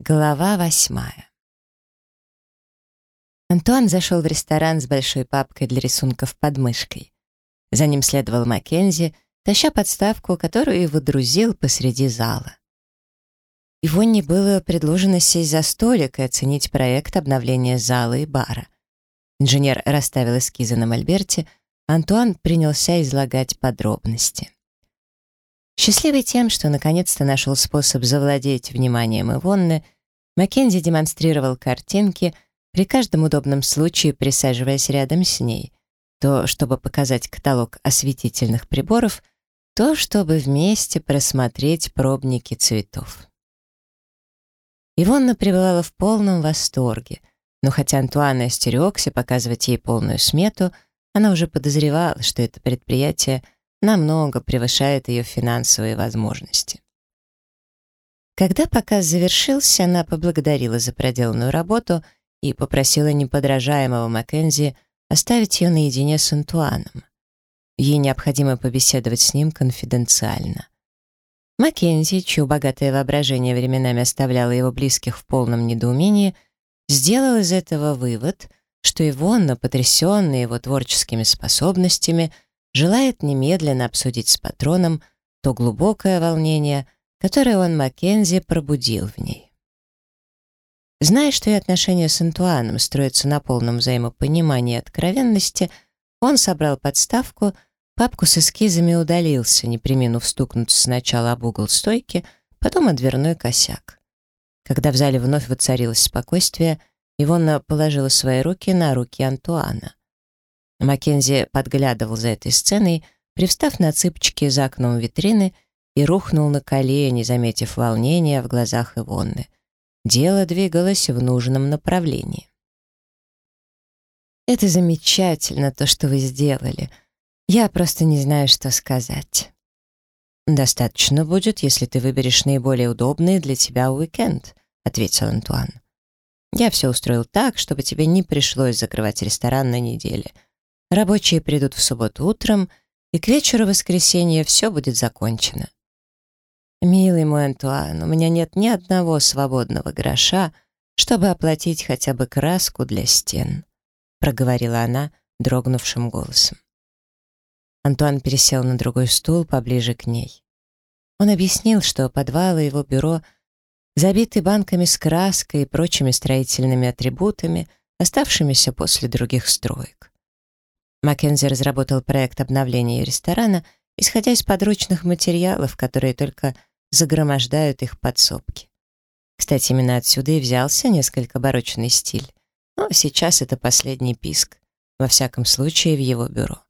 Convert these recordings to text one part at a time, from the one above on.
Глава восьмая. Антуан зашел в ресторан с большой папкой для рисунков под мышкой. За ним следовал Маккензи, таща подставку, которую и водрузил посреди зала. Ивонне было предложено сесть за столик и оценить проект обновления зала и бара. Инженер расставил эскизы на мольберте, Антуан принялся излагать подробности. Счастливый тем, что наконец-то нашел способ завладеть вниманием Ивонны, Маккензи демонстрировал картинки, при каждом удобном случае присаживаясь рядом с ней, то, чтобы показать каталог осветительных приборов, то, чтобы вместе просмотреть пробники цветов. Ивонна пребывала в полном восторге, но хотя Антуан остерегся показывать ей полную смету, она уже подозревала, что это предприятие — намного превышает ее финансовые возможности. Когда показ завершился, она поблагодарила за проделанную работу и попросила неподражаемого Маккензи оставить ее наедине с Антуаном. Ей необходимо побеседовать с ним конфиденциально. Маккензи, чье богатое воображение временами оставляло его близких в полном недоумении, сделал из этого вывод, что Ивонна, потрясенная его творческими способностями, желает немедленно обсудить с патроном то глубокое волнение, которое он Маккензи пробудил в ней. Зная, что и отношения с Антуаном строятся на полном взаимопонимании и откровенности, он собрал подставку, папку с эскизами удалился, не приминув стукнуться сначала об угол стойки, потом о дверной косяк. Когда в зале вновь воцарилось спокойствие, Ивонна положила свои руки на руки Антуана. Маккензи подглядывал за этой сценой, привстав на цыпочки за окном витрины и рухнул на колени, заметив волнение в глазах Ивонны. Дело двигалось в нужном направлении. «Это замечательно, то, что вы сделали. Я просто не знаю, что сказать». «Достаточно будет, если ты выберешь наиболее удобный для тебя уикенд», — ответил Антуан. «Я все устроил так, чтобы тебе не пришлось закрывать ресторан на неделе». Рабочие придут в субботу утром, и к вечеру воскресенья все будет закончено. «Милый мой Антуан, у меня нет ни одного свободного гроша, чтобы оплатить хотя бы краску для стен», проговорила она дрогнувшим голосом. Антуан пересел на другой стул поближе к ней. Он объяснил, что подвал и его бюро забиты банками с краской и прочими строительными атрибутами, оставшимися после других строек. Маккензи разработал проект обновления ресторана, исходя из подручных материалов, которые только загромождают их подсобки. Кстати, именно отсюда и взялся несколько барочный стиль. Но сейчас это последний писк, во всяком случае в его бюро.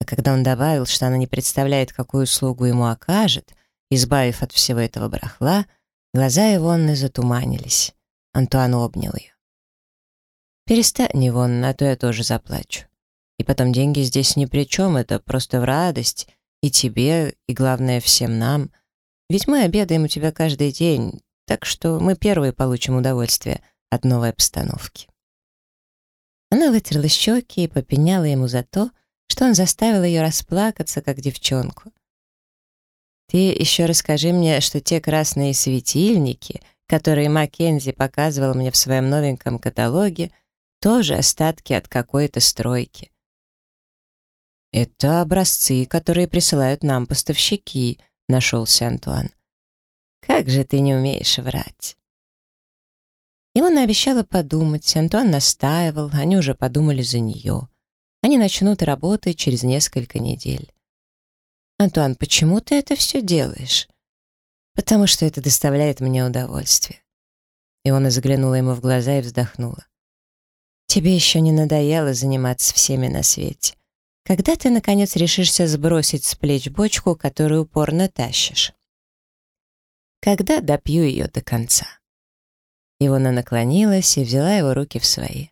А когда он добавил, что она не представляет, какую услугу ему окажет, избавив от всего этого барахла, глаза Ивонны затуманились. Антуан обнял ее. «Перестань, Ивонна, а то я тоже заплачу. И потом деньги здесь ни при чем, это просто в радость и тебе, и, главное, всем нам. Ведь мы обедаем у тебя каждый день, так что мы первые получим удовольствие от новой обстановки». Она вытерла щеки и попеняла ему за то, что он заставил ее расплакаться, как девчонку. «Ты еще расскажи мне, что те красные светильники, которые Маккензи показывал мне в своем новеньком каталоге, тоже остатки от какой-то стройки. «Это образцы, которые присылают нам поставщики», — нашелся Антуан. «Как же ты не умеешь врать?» Илона обещала подумать, Антуан настаивал, они уже подумали за нее. Они начнут работать через несколько недель. «Антуан, почему ты это все делаешь?» «Потому что это доставляет мне удовольствие». Иона заглянула ему в глаза и вздохнула. «Тебе еще не надоело заниматься всеми на свете. Когда ты, наконец, решишься сбросить с плеч бочку, которую упорно тащишь? Когда допью ее до конца? Ивона наклонилась и взяла его руки в свои.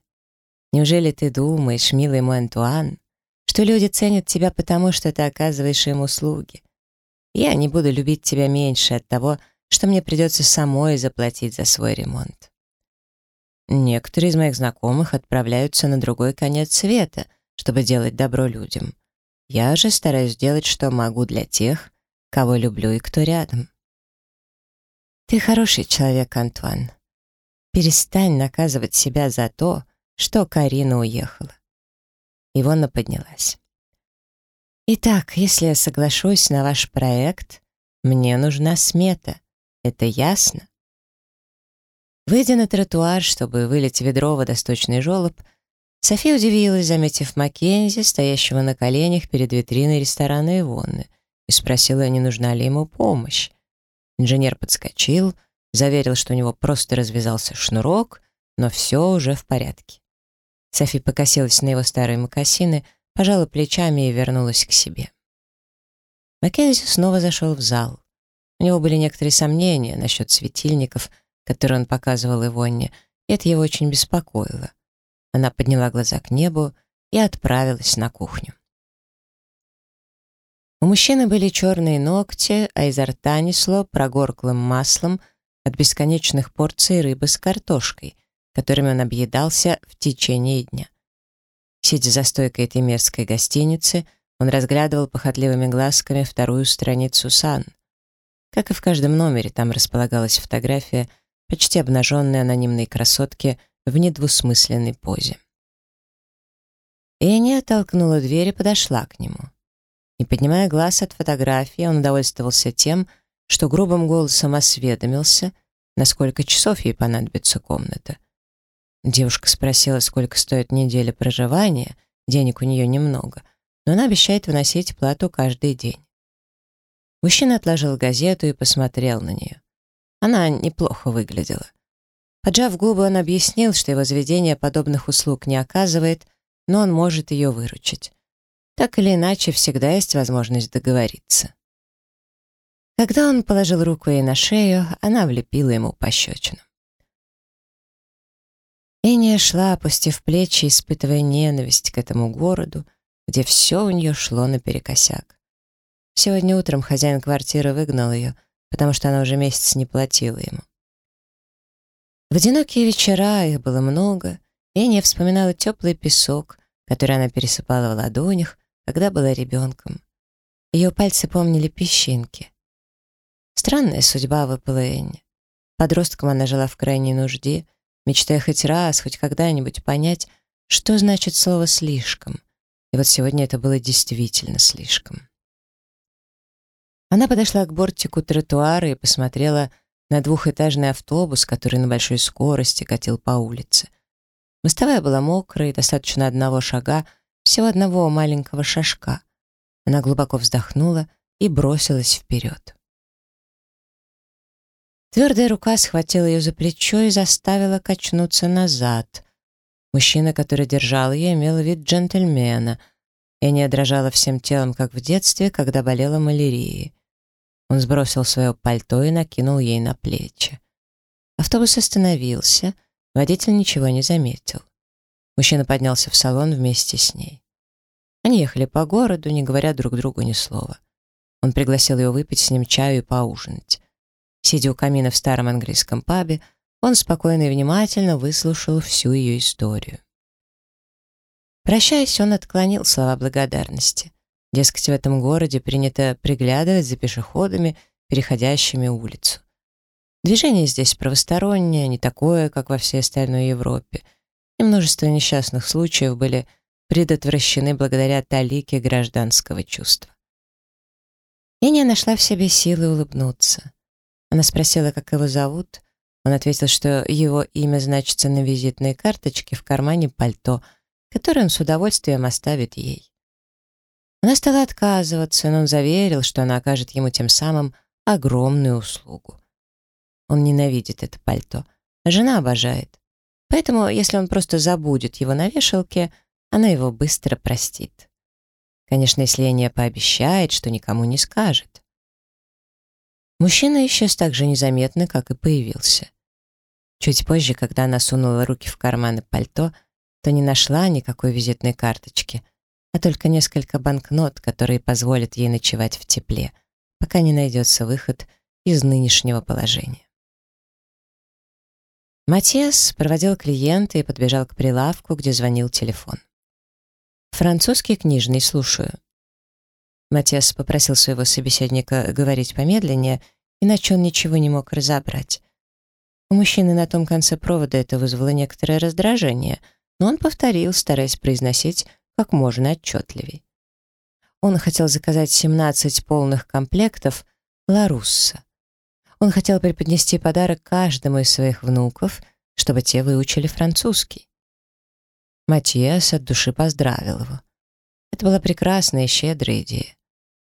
Неужели ты думаешь, милый мой Антуан, что люди ценят тебя потому, что ты оказываешь им услуги? Я не буду любить тебя меньше от того, что мне придется самой заплатить за свой ремонт. Некоторые из моих знакомых отправляются на другой конец света — чтобы делать добро людям. Я же стараюсь делать, что могу для тех, кого люблю и кто рядом. Ты хороший человек, Антуан. Перестань наказывать себя за то, что Карина уехала. Ивонна поднялась. Итак, если я соглашусь на ваш проект, мне нужна смета. Это ясно? Выйдя на тротуар, чтобы вылить ведро водосточный желоб, София удивилась, заметив Маккензи, стоящего на коленях перед витриной ресторана Ивонны, и спросила, не нужна ли ему помощь. Инженер подскочил, заверил, что у него просто развязался шнурок, но все уже в порядке. Софи покосилась на его старые мокасины, пожала плечами и вернулась к себе. Маккензи снова зашел в зал. У него были некоторые сомнения насчет светильников, которые он показывал Ивонне, и это его очень беспокоило. Она подняла глаза к небу и отправилась на кухню. У мужчины были черные ногти, а изо рта несло прогорклым маслом от бесконечных порций рыбы с картошкой, которыми он объедался в течение дня. Сидя за стойкой этой мерзкой гостиницы, он разглядывал похотливыми глазками вторую страницу сан. Как и в каждом номере, там располагалась фотография почти обнаженной анонимной красотки в недвусмысленной позе. Энни оттолкнула дверь и подошла к нему. Не поднимая глаз от фотографии, он удовольствовался тем, что грубым голосом осведомился, на сколько часов ей понадобится комната. Девушка спросила, сколько стоит неделя проживания, денег у нее немного, но она обещает выносить плату каждый день. Мужчина отложил газету и посмотрел на нее. Она неплохо выглядела. Поджав губы, он объяснил, что его заведение подобных услуг не оказывает, но он может ее выручить. Так или иначе, всегда есть возможность договориться. Когда он положил руку ей на шею, она влепила ему пощечину. Эния шла, опустив плечи, испытывая ненависть к этому городу, где все у нее шло наперекосяк. Сегодня утром хозяин квартиры выгнал ее, потому что она уже месяц не платила ему. В одинокие вечера, их было много, Эния вспоминала теплый песок, который она пересыпала в ладонях, когда была ребенком. Ее пальцы помнили песчинки. Странная судьба выпала Энни. Подростком она жила в крайней нужде, мечтая хоть раз, хоть когда-нибудь понять, что значит слово «слишком». И вот сегодня это было действительно слишком. Она подошла к бортику тротуара и посмотрела на двухэтажный автобус, который на большой скорости катил по улице. Мостовая была мокрая, достаточно одного шага, всего одного маленького шажка. Она глубоко вздохнула и бросилась вперед. Твердая рука схватила ее за плечо и заставила качнуться назад. Мужчина, который держал ее, имел вид джентльмена. Эния дрожала всем телом, как в детстве, когда болела малярией. Он сбросил свое пальто и накинул ей на плечи. Автобус остановился, водитель ничего не заметил. Мужчина поднялся в салон вместе с ней. Они ехали по городу, не говоря друг другу ни слова. Он пригласил ее выпить с ним чаю и поужинать. Сидя у камина в старом английском пабе, он спокойно и внимательно выслушал всю ее историю. Прощаясь, он отклонил слова благодарности. Дескать, в этом городе принято приглядывать за пешеходами, переходящими улицу. Движение здесь правостороннее, не такое, как во всей остальной Европе, и множество несчастных случаев были предотвращены благодаря талике гражданского чувства. Эня нашла в себе силы улыбнуться. Она спросила, как его зовут. Он ответил, что его имя значится на визитной карточке в кармане пальто, которое он с удовольствием оставит ей. Она стала отказываться, но он заверил, что она окажет ему тем самым огромную услугу. Он ненавидит это пальто, а жена обожает. Поэтому, если он просто забудет его на вешалке, она его быстро простит. Конечно, если Эния пообещает, что никому не скажет. Мужчина исчез так же незаметно, как и появился. Чуть позже, когда она сунула руки в карманы пальто, то не нашла никакой визитной карточки, а только несколько банкнот, которые позволят ей ночевать в тепле, пока не найдется выход из нынешнего положения. Матиас проводил клиента и подбежал к прилавку, где звонил телефон. «Французский книжный, слушаю». Матиас попросил своего собеседника говорить помедленнее, иначе он ничего не мог разобрать. У мужчины на том конце провода это вызвало некоторое раздражение, но он повторил, стараясь произносить как можно отчетливей. Он хотел заказать 17 полных комплектов «Ларусса». Он хотел преподнести подарок каждому из своих внуков, чтобы те выучили французский. Матиас от души поздравил его. Это была прекрасная и щедрая идея.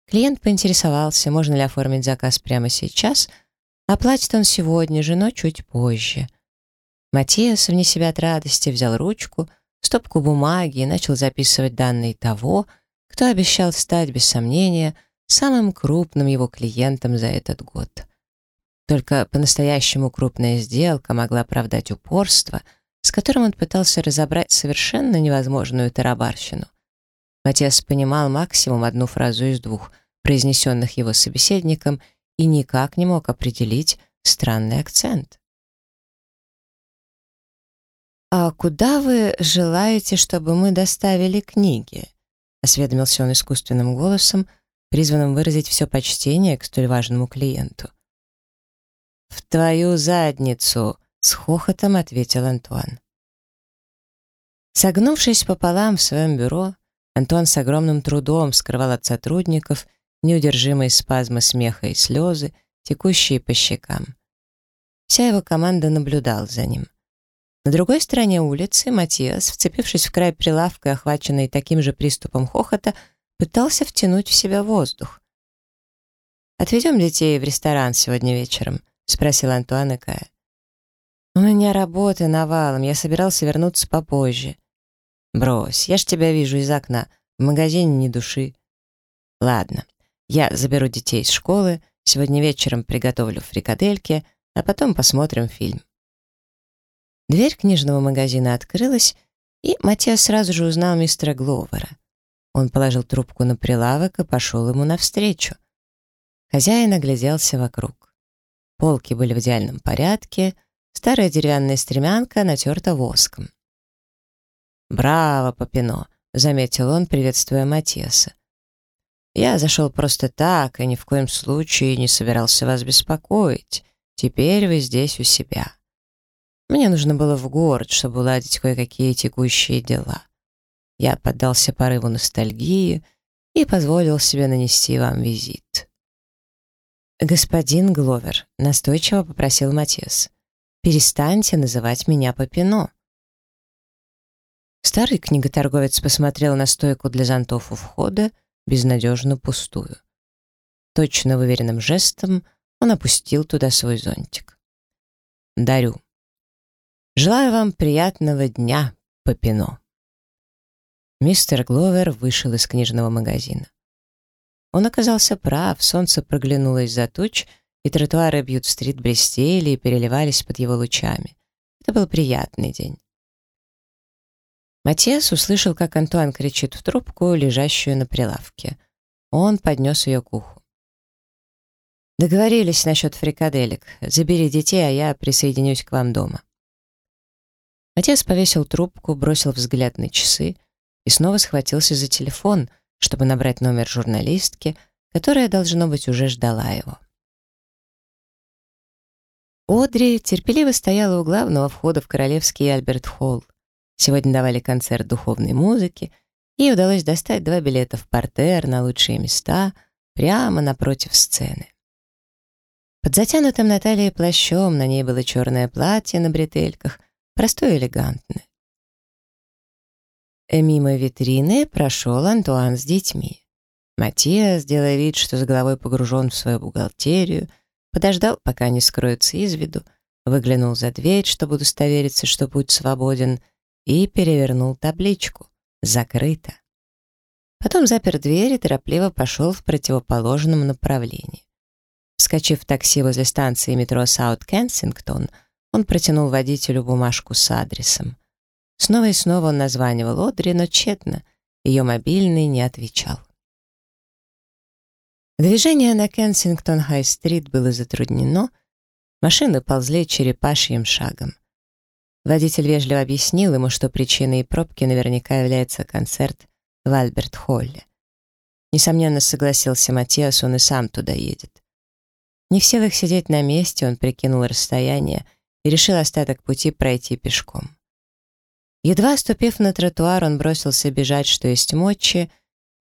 Клиент поинтересовался, можно ли оформить заказ прямо сейчас — Оплатит он сегодня же, но чуть позже. Матиас вне себя от радости взял ручку, стопку бумаги и начал записывать данные того, кто обещал стать, без сомнения, самым крупным его клиентом за этот год. Только по-настоящему крупная сделка могла оправдать упорство, с которым он пытался разобрать совершенно невозможную тарабарщину. Матиас понимал максимум одну фразу из двух, произнесенных его собеседником — и никак не мог определить странный акцент. «А куда вы желаете, чтобы мы доставили книги?» — осведомился он искусственным голосом, призванным выразить все почтение к столь важному клиенту. «В твою задницу!» — с хохотом ответил Антуан. Согнувшись пополам в своем бюро, Антуан с огромным трудом скрывал от сотрудников неудержимые спазмы смеха и слезы, текущие по щекам. Вся его команда наблюдала за ним. На другой стороне улицы Матиас, вцепившись в край прилавка, охваченный таким же приступом хохота, пытался втянуть в себя воздух. «Отведем детей в ресторан сегодня вечером?» — спросил Антуан и Кая. «У меня работы навалом, я собирался вернуться попозже». «Брось, я ж тебя вижу из окна, в магазине ни души». «Ладно, я заберу детей из школы, сегодня вечером приготовлю фрикадельки, а потом посмотрим фильм. Дверь книжного магазина открылась, и Матиас сразу же узнал мистера Гловера. Он положил трубку на прилавок и пошел ему навстречу. Хозяин огляделся вокруг. Полки были в идеальном порядке, старая деревянная стремянка натерта воском. «Браво, Попино!» — заметил он, приветствуя Матиаса. Я зашел просто так и ни в коем случае не собирался вас беспокоить. Теперь вы здесь у себя. Мне нужно было в город, чтобы уладить кое-какие текущие дела. Я поддался порыву ностальгии и позволил себе нанести вам визит. «Господин Гловер», — настойчиво попросил Матес, — «перестаньте называть меня Попино». Старый книготорговец посмотрел на стойку для зонтов у входа безнадежно пустую. Точно выверенным жестом он опустил туда свой зонтик. «Дарю. Желаю вам приятного дня, Попино». Мистер Гловер вышел из книжного магазина. Он оказался прав, солнце проглянуло из-за туч, и тротуары Бьют-стрит блестели и переливались под его лучами. Это был приятный день. Матиас услышал, как Антуан кричит в трубку, лежащую на прилавке. Он поднес ее к уху. «Договорились насчет фрикаделек. Забери детей, а я присоединюсь к вам дома». Отец повесил трубку, бросил взгляд на часы и снова схватился за телефон, чтобы набрать номер журналистки, которая, должно быть, уже ждала его. Одри терпеливо стояла у главного входа в королевский Альберт-Холл. Сегодня давали концерт духовной музыки, ей удалось достать два билета в портер на лучшие места прямо напротив сцены. Под затянутым на талии плащом на ней было черное платье на бретельках, простое и элегантное. Э, мимо витрины прошел Антуан с детьми. Матиас, делая вид, что с головой погружен в свою бухгалтерию, подождал, пока не скроются из виду, выглянул за дверь, чтобы удостовериться, что путь свободен, и перевернул табличку «Закрыто». Потом запер дверь и торопливо пошел в противоположном направлении. Вскочив в такси возле станции метро Саут-Кенсингтон, он протянул водителю бумажку с адресом. Снова и снова он названивал Одри, но тщетно. Ее мобильный не отвечал. Движение на Кенсингтон-Хай-стрит было затруднено, машины ползли черепашьим шагом. Водитель вежливо объяснил ему, что причиной пробки наверняка является концерт в Альберт-Холле. Несомненно, согласился Матиас, он и сам туда едет. Не в силах сидеть на месте, он прикинул расстояние решил остаток пути пройти пешком. Едва ступив на тротуар, он бросился бежать, что есть мочи,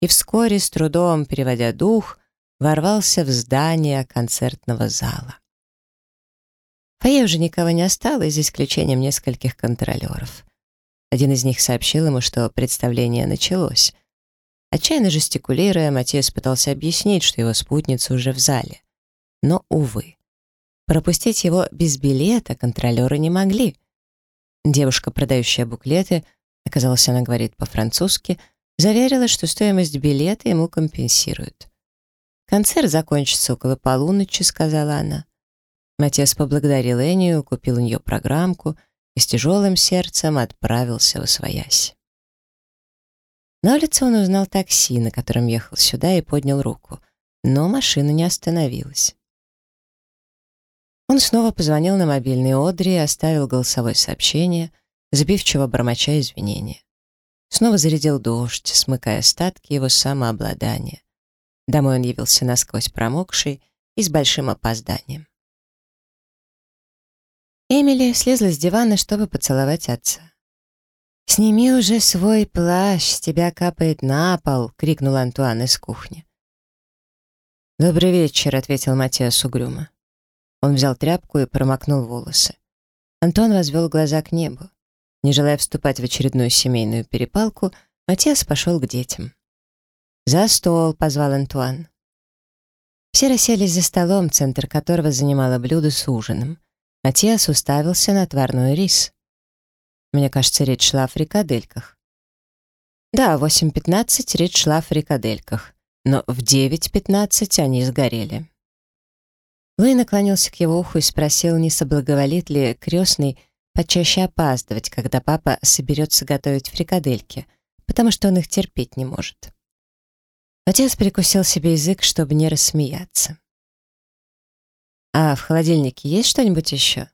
и вскоре, с трудом переводя дух, ворвался в здание концертного зала. Фойе уже никого не осталось, за исключением нескольких контролеров. Один из них сообщил ему, что представление началось. Отчаянно жестикулируя, Матиас пытался объяснить, что его спутница уже в зале. Но, увы, пропустить его без билета контролеры не могли — Девушка, продающая буклеты, оказалось, она говорит по-французски, заверила, что стоимость билета ему компенсируют. «Концерт закончится около полуночи», — сказала она. Матиас поблагодарил Энию, купил у нее программку и с тяжелым сердцем отправился в Освоясь. На улице он узнал такси, на котором ехал сюда, и поднял руку, но машина не остановилась. Он снова позвонил на мобильный Одри и оставил голосовое сообщение, забивчиво бормоча извинения. Снова зарядил дождь, смыкая остатки его самообладания. Домой он явился насквозь промокший и с большим опозданием. Эмили слезла с дивана, чтобы поцеловать отца. «Сними уже свой плащ, тебя капает на пол!» — крикнул Антуан из кухни. «Добрый вечер», — ответил Матиас угрюмо. Он взял тряпку и промокнул волосы. Антон возвел глаза к небу. Не желая вступать в очередную семейную перепалку, Матиас пошел к детям. «За стол!» — позвал Антуан. Все расселись за столом, центр которого занимало блюдо с ужином. Матиас уставился на отварной рис. Мне кажется, речь шла о фрикадельках. Да, в 8.15 речь шла о фрикадельках, но в 9.15 они сгорели. Луи наклонился к его уху и спросил, не соблаговолит ли крестный почаще опаздывать, когда папа соберется готовить фрикадельки, потому что он их терпеть не может. Отец прикусил себе язык, чтобы не рассмеяться. «А в холодильнике есть что-нибудь еще?»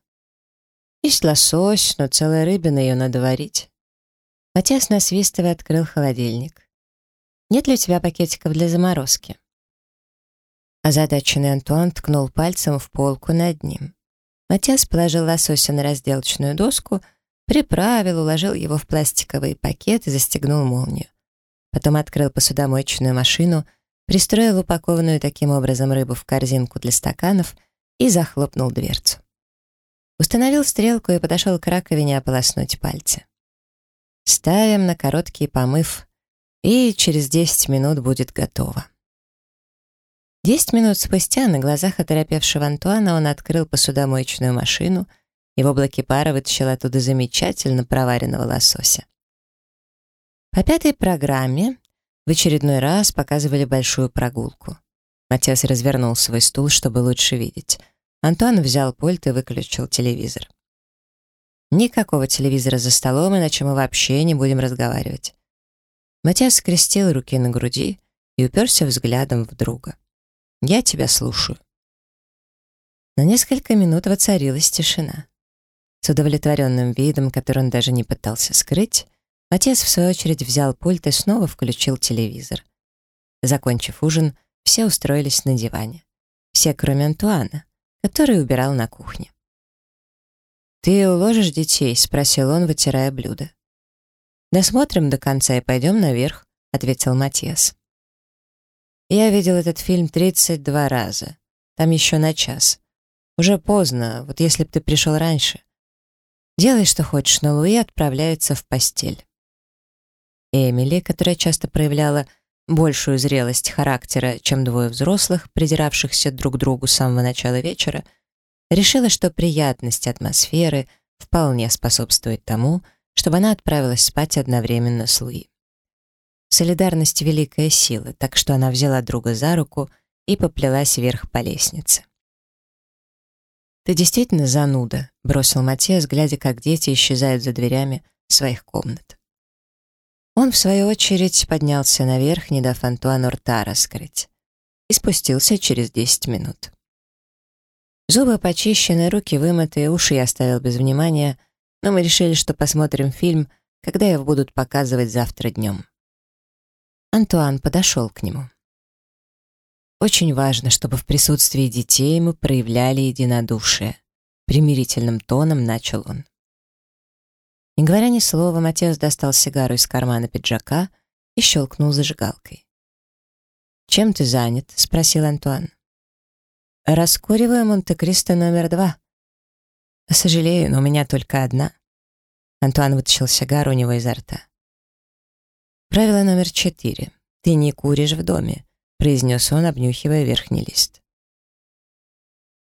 «Есть лосось, но целая рыбина, ее надо варить». Отец, насвистывая, открыл холодильник. «Нет ли у тебя пакетиков для заморозки?» Озадаченный Антуан ткнул пальцем в полку над ним. Матиас положил лосося на разделочную доску, приправил, уложил его в пластиковый пакет и застегнул молнию. Потом открыл посудомоечную машину, пристроил упакованную таким образом рыбу в корзинку для стаканов и захлопнул дверцу. Установил стрелку и подошел к раковине ополоснуть пальцы. Ставим на короткий помыв, и через 10 минут будет готово. Десять минут спустя на глазах оторопевшего Антуана он открыл посудомоечную машину и в облаке пара вытащил оттуда замечательно проваренного лосося. По пятой программе в очередной раз показывали большую прогулку. Матиас развернул свой стул, чтобы лучше видеть. Антуан взял пульт и выключил телевизор. Никакого телевизора за столом, иначе мы вообще не будем разговаривать. Матиас скрестил руки на груди и уперся взглядом в друга. Я тебя слушаю». На несколько минут воцарилась тишина. С удовлетворенным видом, который он даже не пытался скрыть, отец в свою очередь взял пульт и снова включил телевизор. Закончив ужин, все устроились на диване. Все, кроме Антуана, который убирал на кухне. «Ты уложишь детей?» — спросил он, вытирая блюдо. «Досмотрим до конца и пойдем наверх», — ответил Матиас. Я видел этот фильм 32 раза. Там еще на час. Уже поздно, вот если б ты пришел раньше. Делай, что хочешь, но Луи отправляется в постель. Эмили, которая часто проявляла большую зрелость характера, чем двое взрослых, придиравшихся друг к другу с самого начала вечера, решила, что приятность атмосферы вполне способствует тому, чтобы она отправилась спать одновременно с Луи. Солидарность — великая сила, так что она взяла друга за руку и поплелась вверх по лестнице. «Ты действительно зануда», — бросил Матиас, глядя, как дети исчезают за дверями своих комнат. Он, в свою очередь, поднялся наверх, не дав Антуану рта раскрыть, и спустился через десять минут. Зубы почищены, руки вымытые, уши я оставил без внимания, но мы решили, что посмотрим фильм, когда его будут показывать завтра днем. Антуан подошел к нему. Очень важно, чтобы в присутствии детей мы проявляли единодушие. примирительным тоном начал он. Не говоря ни слова, Матиас достал сигару из кармана пиджака и щелкнул зажигалкой. «Чем ты занят?» — спросил Антуан. «Раскуриваю Монте-Кристо номер два». «Сожалею, но у меня только одна». Антуан вытащил сигару у него изо рта. «Правило номер четыре. Ты не куришь в доме», — произнес он, обнюхивая верхний лист.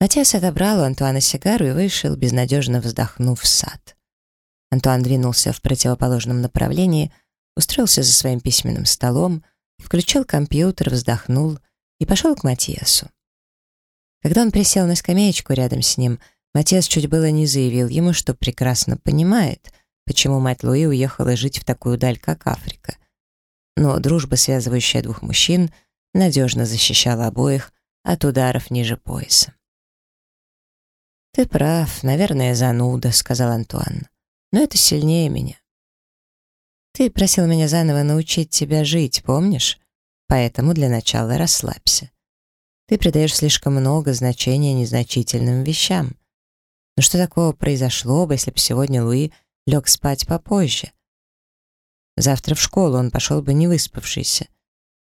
Матиас отобрал у Антуана сигару и вышел, безнадежно вздохнув в сад. Антуан двинулся в противоположном направлении, устроился за своим письменным столом, включил компьютер, вздохнул и пошел к Матиасу. Когда он присел на скамеечку рядом с ним, Матиас чуть было не заявил ему, что прекрасно понимает, почему мать Луи уехала жить в такую даль, как Африка. Но дружба, связывающая двух мужчин, надежно защищала обоих от ударов ниже пояса. «Ты прав, наверное, зануда», — сказал Антуан но это сильнее меня. Ты просил меня заново научить тебя жить, помнишь? Поэтому для начала расслабься. Ты придаешь слишком много значения незначительным вещам. Но что такого произошло бы, если бы сегодня Луи лег спать попозже? Завтра в школу он пошел бы не выспавшийся.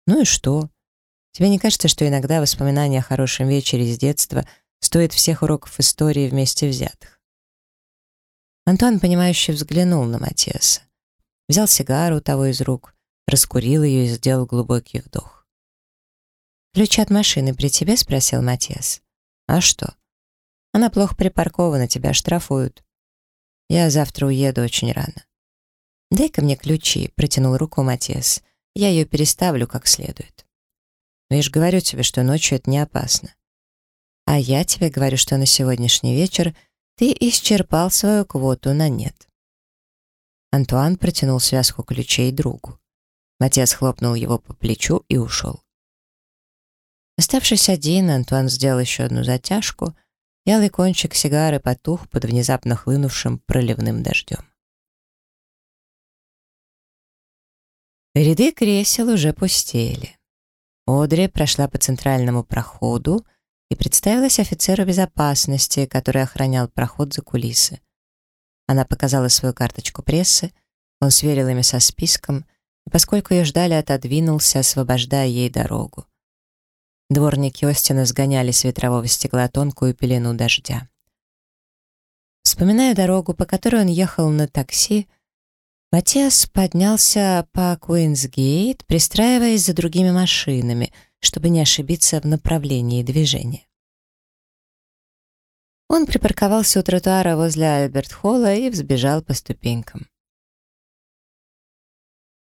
Ну и что? Тебе не кажется, что иногда воспоминания о хорошем вечере из детства стоят всех уроков истории вместе взятых? Антуан, понимающе взглянул на Матиаса. Взял сигару у того из рук, раскурил ее и сделал глубокий вдох. «Ключ от машины при тебе?» — спросил Матиас. «А что?» «Она плохо припаркована, тебя штрафуют». «Я завтра уеду очень рано». «Дай-ка мне ключи», — протянул руку Матиас. «Я ее переставлю как следует». «Но я же говорю тебе, что ночью это не опасно». «А я тебе говорю, что на сегодняшний вечер — ты исчерпал свою квоту на нет. Антуан протянул связку ключей другу. Матиас хлопнул его по плечу и ушел. Оставшись один, Антуан сделал еще одну затяжку, ялый кончик сигары потух под внезапно хлынувшим проливным дождем. Ряды кресел уже пустели. Одри прошла по центральному проходу, и представилась офицеру безопасности, который охранял проход за кулисы. Она показала свою карточку прессы, он сверил ими со списком, и поскольку ее ждали, отодвинулся, освобождая ей дорогу. Дворники Остина сгоняли с ветрового стекла тонкую пелену дождя. Вспоминая дорогу, по которой он ехал на такси, Матиас поднялся по Куинсгейт, пристраиваясь за другими машинами — чтобы не ошибиться в направлении движения. Он припарковался у тротуара возле Альберт-Холла и взбежал по ступенькам.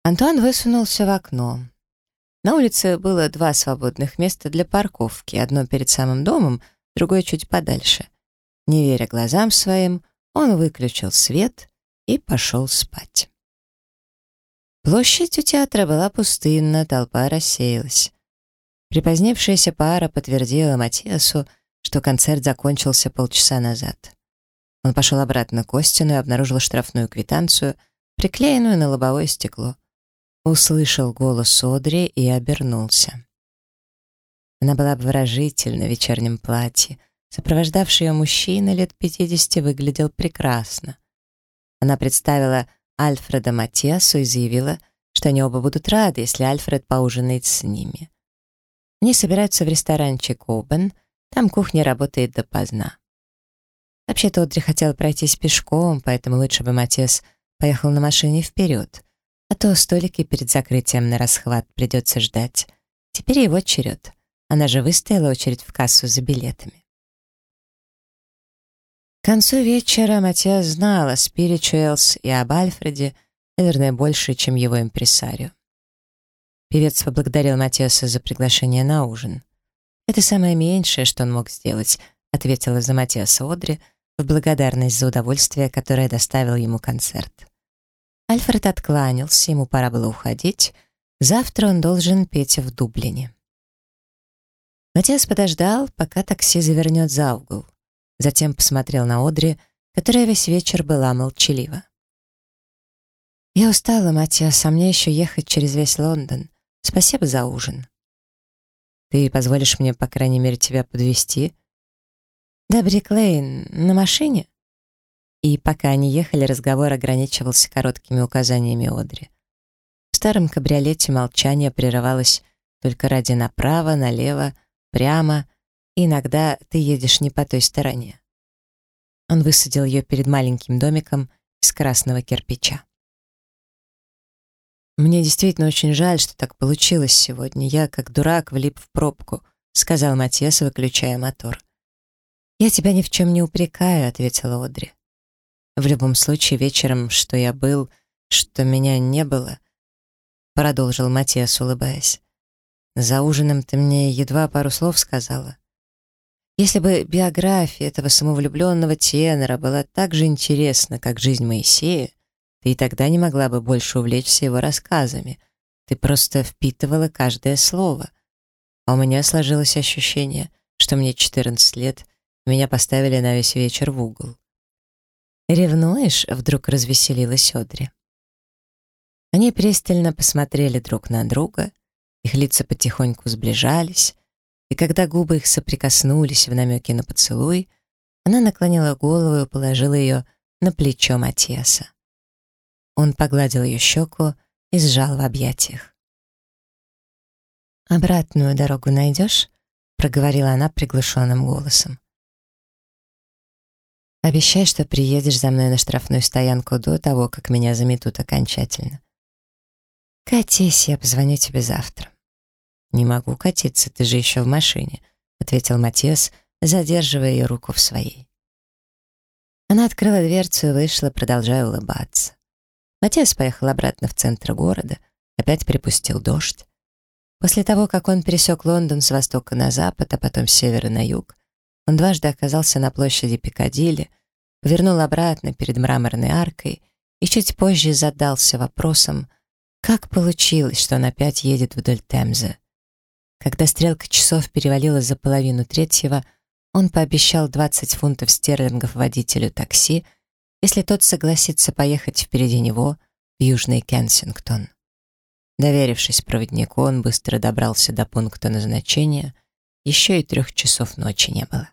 Антуан высунулся в окно. На улице было два свободных места для парковки, одно перед самым домом, другое чуть подальше. Не веря глазам своим, он выключил свет и пошел спать. Площадь у театра была пустынна, толпа рассеялась. Припозднившаяся пара подтвердила Матиасу, что концерт закончился полчаса назад. Он пошел обратно к Остину и обнаружил штрафную квитанцию, приклеенную на лобовое стекло. Услышал голос Одри и обернулся. Она была обворожительна в вечернем платье. Сопровождавший ее мужчина лет пятидесяти выглядел прекрасно. Она представила Альфреда Матиасу и заявила, что они оба будут рады, если Альфред поужинает с ними. Они собираются в ресторанчик Обен, там кухня работает допоздна. Вообще-то Одри хотел пройтись пешком, поэтому лучше бы Матес поехал на машине вперед, а то столики перед закрытием на расхват придется ждать. Теперь его черед. Она же выстояла очередь в кассу за билетами. К концу вечера Матиас знал о Спиричуэлс и об Альфреде, наверное, больше, чем его импресарио. Певец поблагодарил Матиаса за приглашение на ужин. «Это самое меньшее, что он мог сделать», — ответила за Матиаса Одри в благодарность за удовольствие, которое доставил ему концерт. Альфред откланялся, ему пора было уходить. Завтра он должен петь в Дублине. Матиас подождал, пока такси завернет за угол. Затем посмотрел на Одри, которая весь вечер была молчалива. «Я устала, Матиас, а мне еще ехать через весь Лондон. Спасибо за ужин. Ты позволишь мне, по крайней мере, тебя подвести? «До Бриклейн на машине?» И пока они ехали, разговор ограничивался короткими указаниями Одри. В старом кабриолете молчание прерывалось только ради направо, налево, прямо, иногда ты едешь не по той стороне. Он высадил ее перед маленьким домиком из красного кирпича. «Мне действительно очень жаль, что так получилось сегодня. Я, как дурак, влип в пробку», — сказал Матьес, выключая мотор. «Я тебя ни в чем не упрекаю», — ответила Одри. В любом случае, вечером, что я был, что меня не было, продолжил Матиас, улыбаясь. За ужином ты мне едва пару слов сказала. Если бы биография этого самовлюбленного тенора была так же интересна, как жизнь Моисея, ты и тогда не могла бы больше увлечься его рассказами. Ты просто впитывала каждое слово. А у меня сложилось ощущение, что мне 14 лет, меня поставили на весь вечер в угол. «Ревнуешь?» — вдруг развеселилась Одри. Они пристально посмотрели друг на друга, их лица потихоньку сближались, и когда губы их соприкоснулись в намеке на поцелуй, она наклонила голову и положила ее на плечо Матиаса. Он погладил ее щеку и сжал в объятиях. «Обратную дорогу найдешь?» — проговорила она приглушенным голосом. Обещай, что приедешь за мной на штрафную стоянку до того, как меня заметут окончательно. Катись, я позвоню тебе завтра. Не могу катиться, ты же еще в машине, ответил Матиас, задерживая ее руку в своей. Она открыла дверцу и вышла, продолжая улыбаться. Матиас поехал обратно в центр города, опять припустил дождь. После того, как он пересек Лондон с востока на запад, а потом с севера на юг, он дважды оказался на площади Пикадилли, повернул обратно перед мраморной аркой и чуть позже задался вопросом, как получилось, что он опять едет вдоль Темзы. Когда стрелка часов перевалила за половину третьего, он пообещал 20 фунтов стерлингов водителю такси, если тот согласится поехать впереди него в Южный Кенсингтон. Доверившись проводнику, он быстро добрался до пункта назначения, еще и трех часов ночи не было.